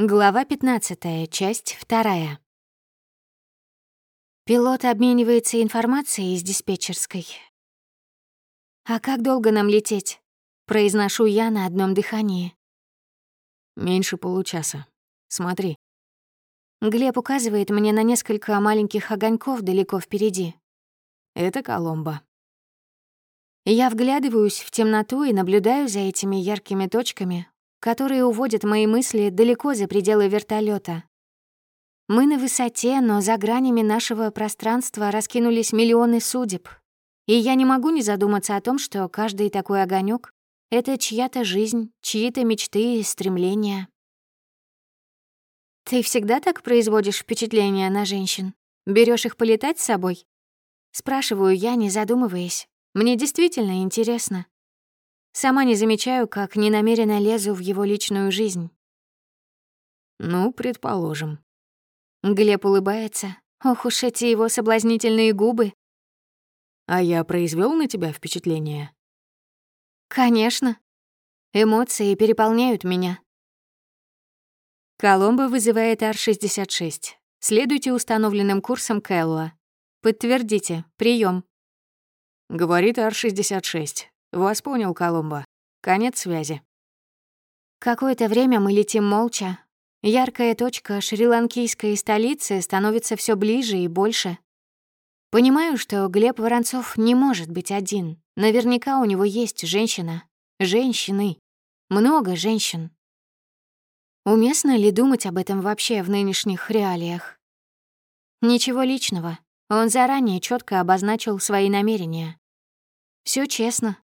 Глава 15, часть 2. Пилот обменивается информацией из диспетчерской. «А как долго нам лететь?» — произношу я на одном дыхании. «Меньше получаса. Смотри». Глеб указывает мне на несколько маленьких огоньков далеко впереди. «Это Коломба». Я вглядываюсь в темноту и наблюдаю за этими яркими точками, которые уводят мои мысли далеко за пределы вертолета. Мы на высоте, но за гранями нашего пространства раскинулись миллионы судеб. И я не могу не задуматься о том, что каждый такой огонек — это чья-то жизнь, чьи-то мечты и стремления. Ты всегда так производишь впечатление на женщин? Берешь их полетать с собой? Спрашиваю я, не задумываясь. Мне действительно интересно. Сама не замечаю, как ненамеренно лезу в его личную жизнь. Ну, предположим. Глеб улыбается. Ох уж эти его соблазнительные губы. А я произвел на тебя впечатление? Конечно. Эмоции переполняют меня. Коломбо вызывает Ар-66. Следуйте установленным курсом Кэлла. Подтвердите. Прием. Говорит Ар-66. Вас понял, Коломбо. Конец связи. Какое-то время мы летим молча. Яркая точка шри-ланкийской столицы становится все ближе и больше. Понимаю, что Глеб Воронцов не может быть один. Наверняка у него есть женщина. Женщины. Много женщин. Уместно ли думать об этом вообще в нынешних реалиях? Ничего личного. Он заранее четко обозначил свои намерения. Все честно,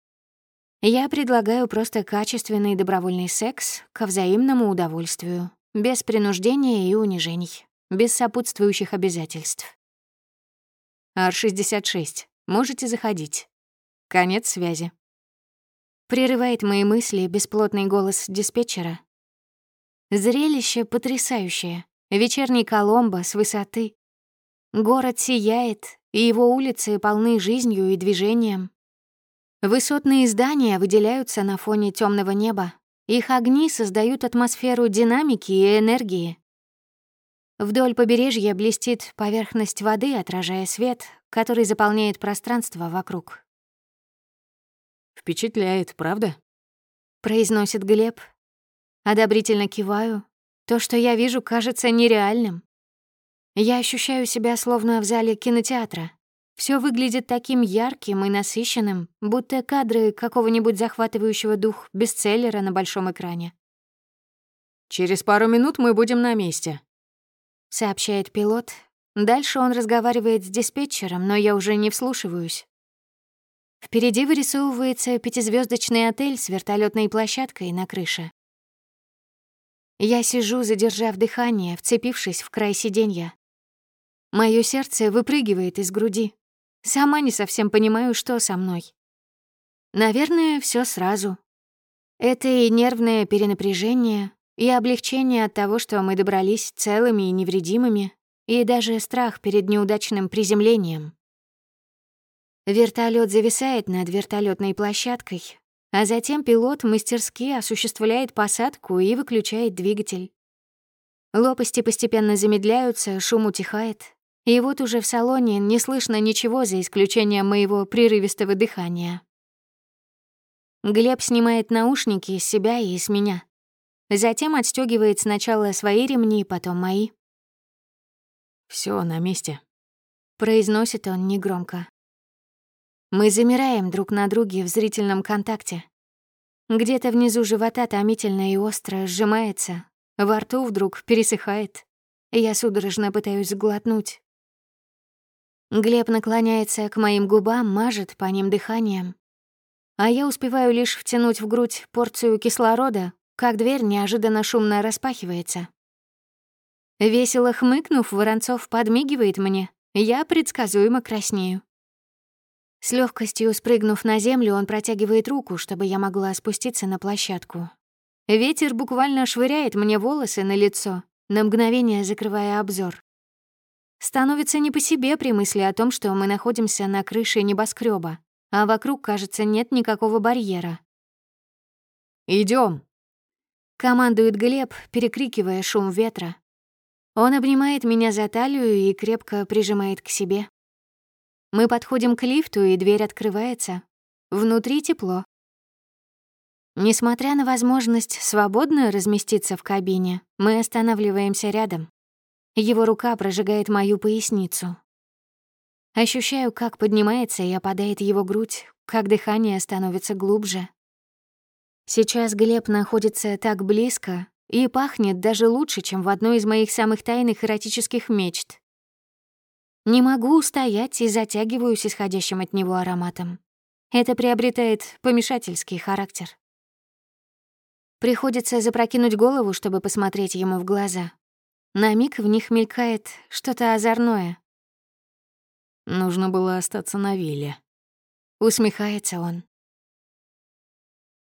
я предлагаю просто качественный добровольный секс ко взаимному удовольствию, без принуждения и унижений, без сопутствующих обязательств. Ар-66. Можете заходить. Конец связи. Прерывает мои мысли бесплотный голос диспетчера. Зрелище потрясающее. Вечерний Коломбо с высоты. Город сияет, и его улицы полны жизнью и движением. Высотные здания выделяются на фоне темного неба. Их огни создают атмосферу динамики и энергии. Вдоль побережья блестит поверхность воды, отражая свет, который заполняет пространство вокруг. «Впечатляет, правда?» — произносит Глеб. Одобрительно киваю. То, что я вижу, кажется нереальным. Я ощущаю себя словно в зале кинотеатра, все выглядит таким ярким и насыщенным, будто кадры какого-нибудь захватывающего дух бестселлера на большом экране. «Через пару минут мы будем на месте», — сообщает пилот. Дальше он разговаривает с диспетчером, но я уже не вслушиваюсь. Впереди вырисовывается пятизвездочный отель с вертолетной площадкой на крыше. Я сижу, задержав дыхание, вцепившись в край сиденья. Моё сердце выпрыгивает из груди. Сама не совсем понимаю, что со мной. Наверное, все сразу. Это и нервное перенапряжение, и облегчение от того, что мы добрались целыми и невредимыми, и даже страх перед неудачным приземлением. Вертолет зависает над вертолетной площадкой, а затем пилот мастерски осуществляет посадку и выключает двигатель. Лопасти постепенно замедляются, шум утихает, и вот уже в салоне не слышно ничего за исключением моего прерывистого дыхания. Глеб снимает наушники с себя и с меня. Затем отстегивает сначала свои ремни, потом мои. Все на месте», — произносит он негромко. Мы замираем друг на друге в зрительном контакте. Где-то внизу живота томительно и остро сжимается, во рту вдруг пересыхает. Я судорожно пытаюсь глотнуть, Глеб наклоняется к моим губам, мажет по ним дыханием. А я успеваю лишь втянуть в грудь порцию кислорода, как дверь неожиданно шумно распахивается. Весело хмыкнув, Воронцов подмигивает мне, я предсказуемо краснею. С легкостью спрыгнув на землю, он протягивает руку, чтобы я могла спуститься на площадку. Ветер буквально швыряет мне волосы на лицо, на мгновение закрывая обзор. Становится не по себе при мысли о том, что мы находимся на крыше небоскреба, а вокруг, кажется, нет никакого барьера. Идем. Командует Глеб, перекрикивая шум ветра. Он обнимает меня за талию и крепко прижимает к себе. Мы подходим к лифту, и дверь открывается. Внутри тепло. Несмотря на возможность свободно разместиться в кабине, мы останавливаемся рядом. Его рука прожигает мою поясницу. Ощущаю, как поднимается и опадает его грудь, как дыхание становится глубже. Сейчас Глеб находится так близко и пахнет даже лучше, чем в одной из моих самых тайных эротических мечт. Не могу устоять и затягиваюсь исходящим от него ароматом. Это приобретает помешательский характер. Приходится запрокинуть голову, чтобы посмотреть ему в глаза. На миг в них мелькает что-то озорное. Нужно было остаться на вилле. Усмехается он.